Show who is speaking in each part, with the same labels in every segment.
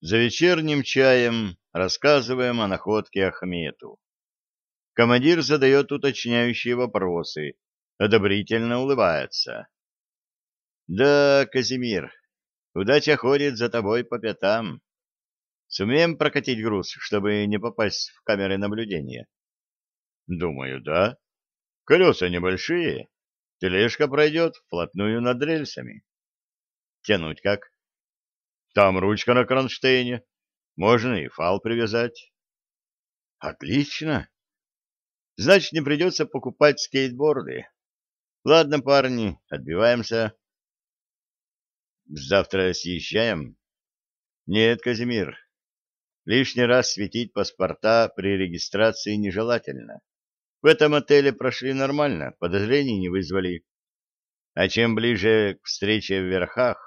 Speaker 1: За вечерним чаем рассказываем о находке Ахмету. Командир задает уточняющие вопросы, одобрительно улыбается. Да, Казимир, удача ходит за тобой по пятам. Сумеем прокатить груз, чтобы не попасть в камеры наблюдения? Думаю, да. Колеса небольшие, тележка пройдет вплотную над рельсами. Тянуть как? Там ручка на кронштейне. Можно и фал привязать. Отлично. Значит, не придется покупать скейтборды. Ладно, парни, отбиваемся. Завтра съезжаем? Нет, Казимир. Лишний раз светить паспорта при регистрации нежелательно. В этом отеле прошли нормально, подозрений не вызвали. А чем ближе к встрече в верхах,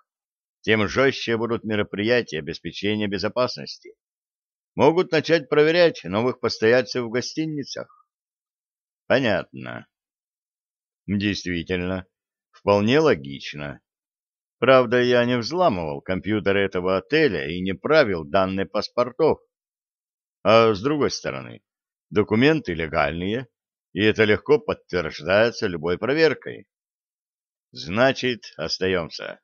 Speaker 1: тем жестче будут мероприятия обеспечения безопасности. Могут начать проверять новых постояльцев в гостиницах. Понятно. Действительно, вполне логично. Правда, я не взламывал компьютер этого отеля и не правил данные паспортов. А с другой стороны, документы легальные, и это легко подтверждается любой проверкой. Значит, остаемся.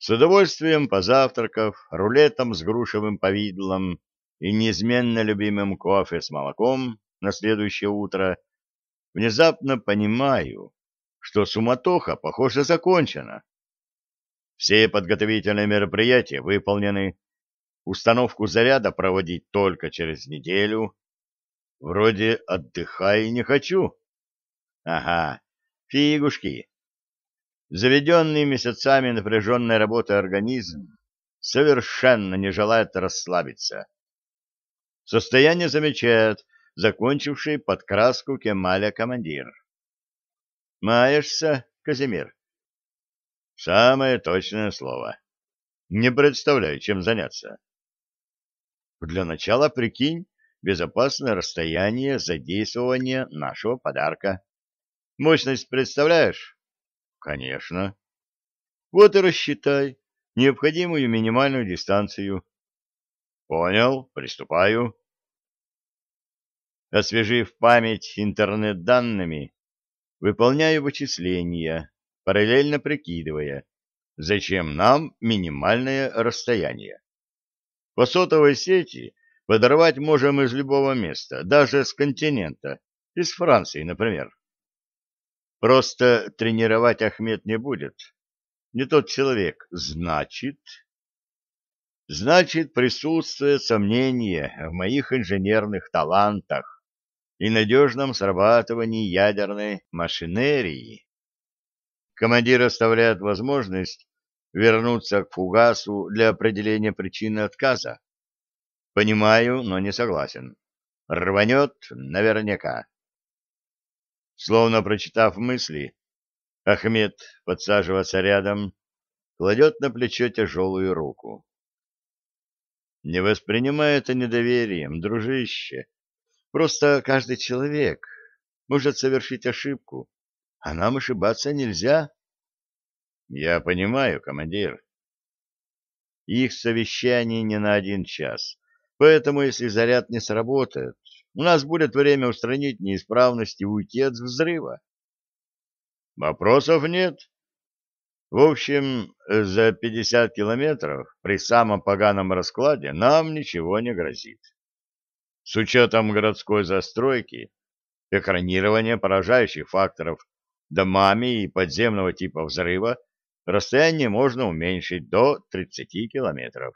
Speaker 1: С удовольствием позавтракав рулетом с грушевым повидлом и неизменно любимым кофе с молоком на следующее утро, внезапно понимаю, что суматоха, похоже, закончена. Все подготовительные мероприятия выполнены, установку заряда проводить только через неделю. Вроде отдыхай не хочу. Ага, фигушки. Заведенный месяцами напряженной работы организм совершенно не желает расслабиться. Состояние замечает закончивший подкраску Кемаля командир. «Маешься, Казимир?» «Самое точное слово. Не представляю, чем заняться». «Для начала прикинь безопасное расстояние задействования нашего подарка. Мощность представляешь?» Конечно. Вот и рассчитай необходимую минимальную дистанцию. Понял, приступаю. Освежив память интернет-данными, выполняю вычисления, параллельно прикидывая, зачем нам минимальное расстояние. По сотовой сети подорвать можем из любого места, даже с континента, из Франции, например. Просто тренировать Ахмед не будет. Не тот человек. Значит... Значит, присутствует сомнение в моих инженерных талантах и надежном срабатывании ядерной машинерии. Командир оставляет возможность вернуться к фугасу для определения причины отказа. Понимаю, но не согласен. Рванет наверняка. Словно прочитав мысли, Ахмед подсаживается рядом, кладет на плечо тяжелую руку. Не воспринимай это недоверием, дружище. Просто каждый человек может совершить ошибку, а нам ошибаться нельзя. Я понимаю, командир. Их совещание не на один час, поэтому если заряд не сработает, у нас будет время устранить неисправность и уйти от взрыва. Вопросов нет. В общем, за 50 километров при самом поганом раскладе нам ничего не грозит. С учетом городской застройки, экранирования поражающих факторов домами и подземного типа взрыва, расстояние можно уменьшить до 30 километров.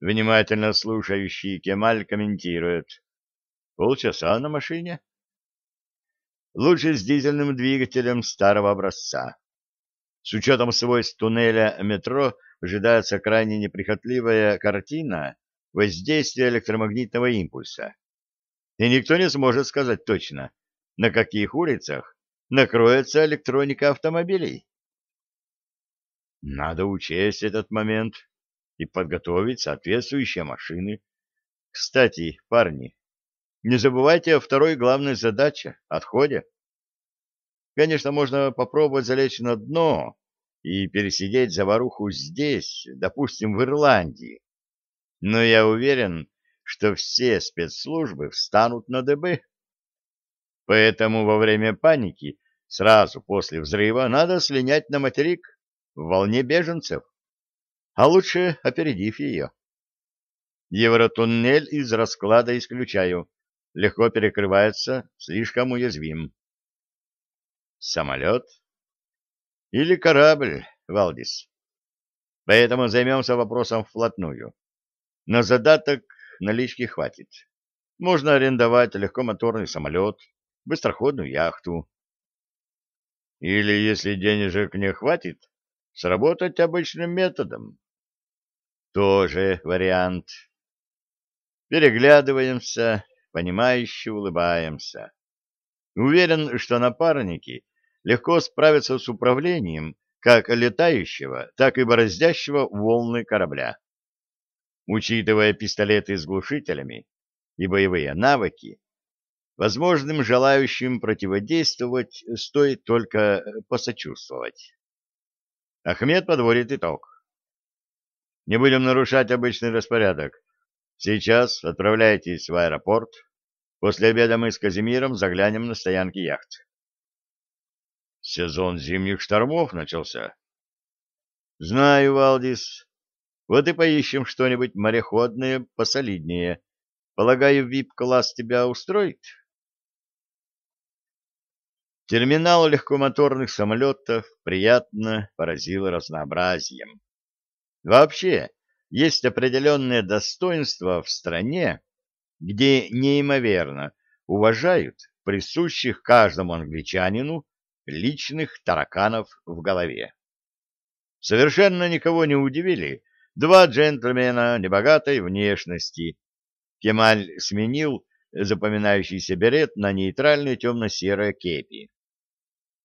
Speaker 1: Внимательно слушающий Кемаль комментирует. Полчаса на машине? Лучше с дизельным двигателем старого образца. С учетом свойств туннеля метро ожидается крайне неприхотливая картина воздействия электромагнитного импульса. И никто не сможет сказать точно, на каких улицах накроется электроника автомобилей. Надо учесть этот момент и подготовить соответствующие машины. Кстати, парни, не забывайте о второй главной задаче — отходе. Конечно, можно попробовать залечь на дно и пересидеть заваруху здесь, допустим, в Ирландии. Но я уверен, что все спецслужбы встанут на ДБ. Поэтому во время паники, сразу после взрыва, надо слинять на материк в волне беженцев, а лучше опередив ее. Евротуннель из расклада исключаю. Легко перекрывается, слишком уязвим. Самолет? Или корабль, Валдис? Поэтому займемся вопросом вплотную. На задаток налички хватит. Можно арендовать легкомоторный самолет, быстроходную яхту. Или, если денежек не хватит, сработать обычным методом. Тоже вариант. Переглядываемся, понимающе улыбаемся. Уверен, что напарники легко справятся с управлением как летающего, так и бороздящего волны корабля. Учитывая пистолеты с глушителями и боевые навыки, возможным желающим противодействовать стоит только посочувствовать. Ахмед подводит итог. Не будем нарушать обычный распорядок. Сейчас отправляйтесь в аэропорт. После обеда мы с Казимиром заглянем на стоянки яхт. Сезон зимних штормов начался. Знаю, Валдис. Вот и поищем что-нибудь мореходное посолиднее. Полагаю, вип-класс тебя устроит? Терминал легкомоторных самолетов приятно поразил разнообразием. Вообще, есть определенное достоинство в стране, где неимоверно уважают присущих каждому англичанину личных тараканов в голове. Совершенно никого не удивили два джентльмена небогатой внешности. Кемаль сменил запоминающийся берет на нейтральное темно-серое кепи.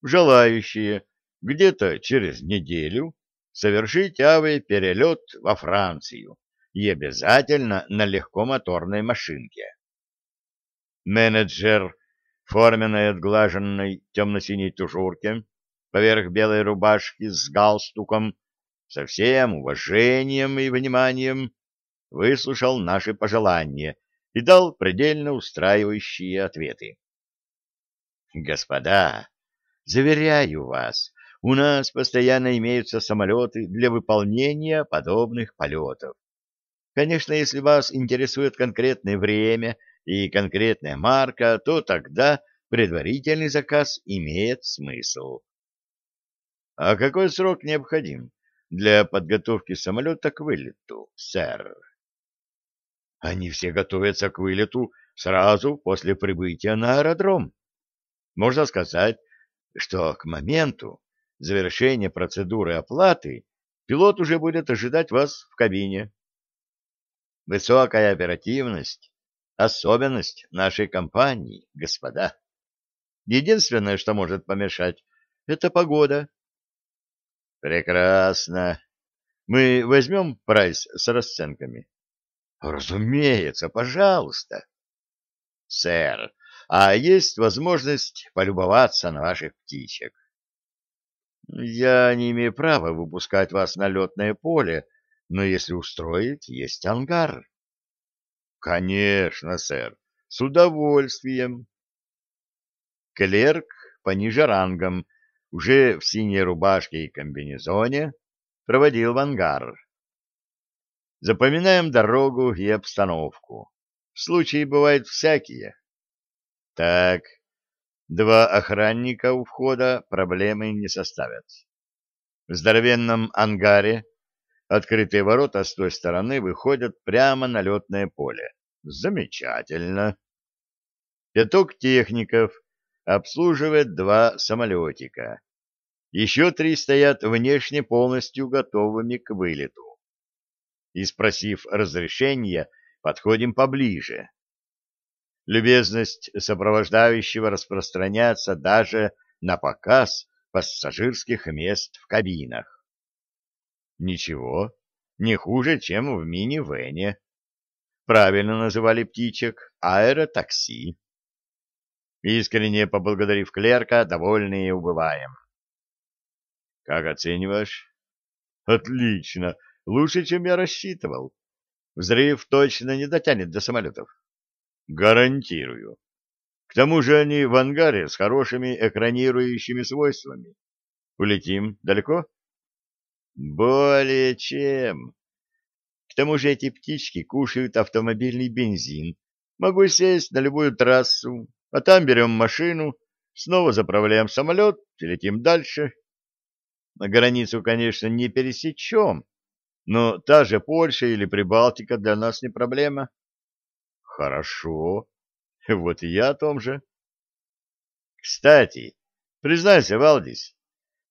Speaker 1: Желающие где-то через неделю совершить авиаперелет во Францию и обязательно на легкомоторной машинке. Менеджер форменной отглаженной темно-синей тужурке поверх белой рубашки с галстуком со всем уважением и вниманием выслушал наши пожелания и дал предельно устраивающие ответы. «Господа, заверяю вас, у нас постоянно имеются самолеты для выполнения подобных полетов. Конечно, если вас интересует конкретное время и конкретная марка, то тогда предварительный заказ имеет смысл. А какой срок необходим для подготовки самолета к вылету, сэр? Они все готовятся к вылету сразу после прибытия на аэродром. Можно сказать, что к моменту, завершения процедуры оплаты пилот уже будет ожидать вас в кабине. Высокая оперативность — особенность нашей компании, господа. Единственное, что может помешать, — это погода. Прекрасно. Мы возьмем прайс с расценками? Разумеется, пожалуйста. Сэр, а есть возможность полюбоваться на ваших птичек? Я не имею права выпускать вас на летное поле, но если устроить, есть ангар. Конечно, сэр, с удовольствием. Клерк пониже рангом, уже в синей рубашке и комбинезоне, проводил в ангар. Запоминаем дорогу и обстановку. Случаи бывают всякие. Так, Два охранника у входа проблемы не составят. В здоровенном ангаре открытые ворота с той стороны выходят прямо на летное поле. Замечательно. Пяток техников обслуживает два самолетика. Еще три стоят внешне полностью готовыми к вылету. И, спросив разрешения, подходим поближе любезность сопровождающего распространяется даже на показ пассажирских мест в кабинах. Ничего, не хуже, чем в мини-вене. Правильно называли птичек аэротакси. Искренне поблагодарив клерка, довольные убываем. Как оцениваешь? Отлично. Лучше, чем я рассчитывал. Взрыв точно не дотянет до самолетов. Гарантирую. К тому же они в ангаре с хорошими экранирующими свойствами. Улетим далеко? Более чем. К тому же эти птички кушают автомобильный бензин. Могу сесть на любую трассу, а там берем машину, снова заправляем самолет и летим дальше. Границу, конечно, не пересечем, но та же Польша или Прибалтика для нас не проблема. Хорошо. Вот и я о том же. Кстати, признайся, Валдис,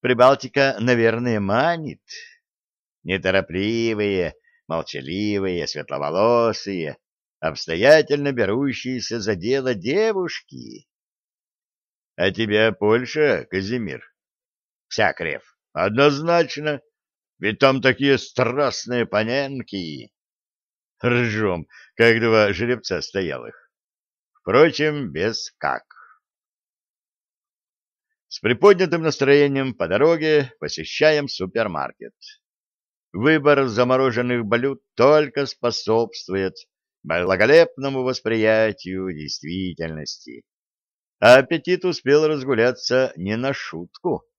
Speaker 1: Прибалтика, наверное, манит. Неторопливые, молчаливые, светловолосые, обстоятельно берущиеся за дело девушки. А тебя Польша, Казимир? Вся крев. Однозначно. Ведь там такие страстные паненки. Ржем, как два жеребца стоялых. Впрочем, без как. С приподнятым настроением по дороге посещаем супермаркет. Выбор замороженных блюд только способствует благолепному восприятию действительности. А аппетит успел разгуляться не на шутку.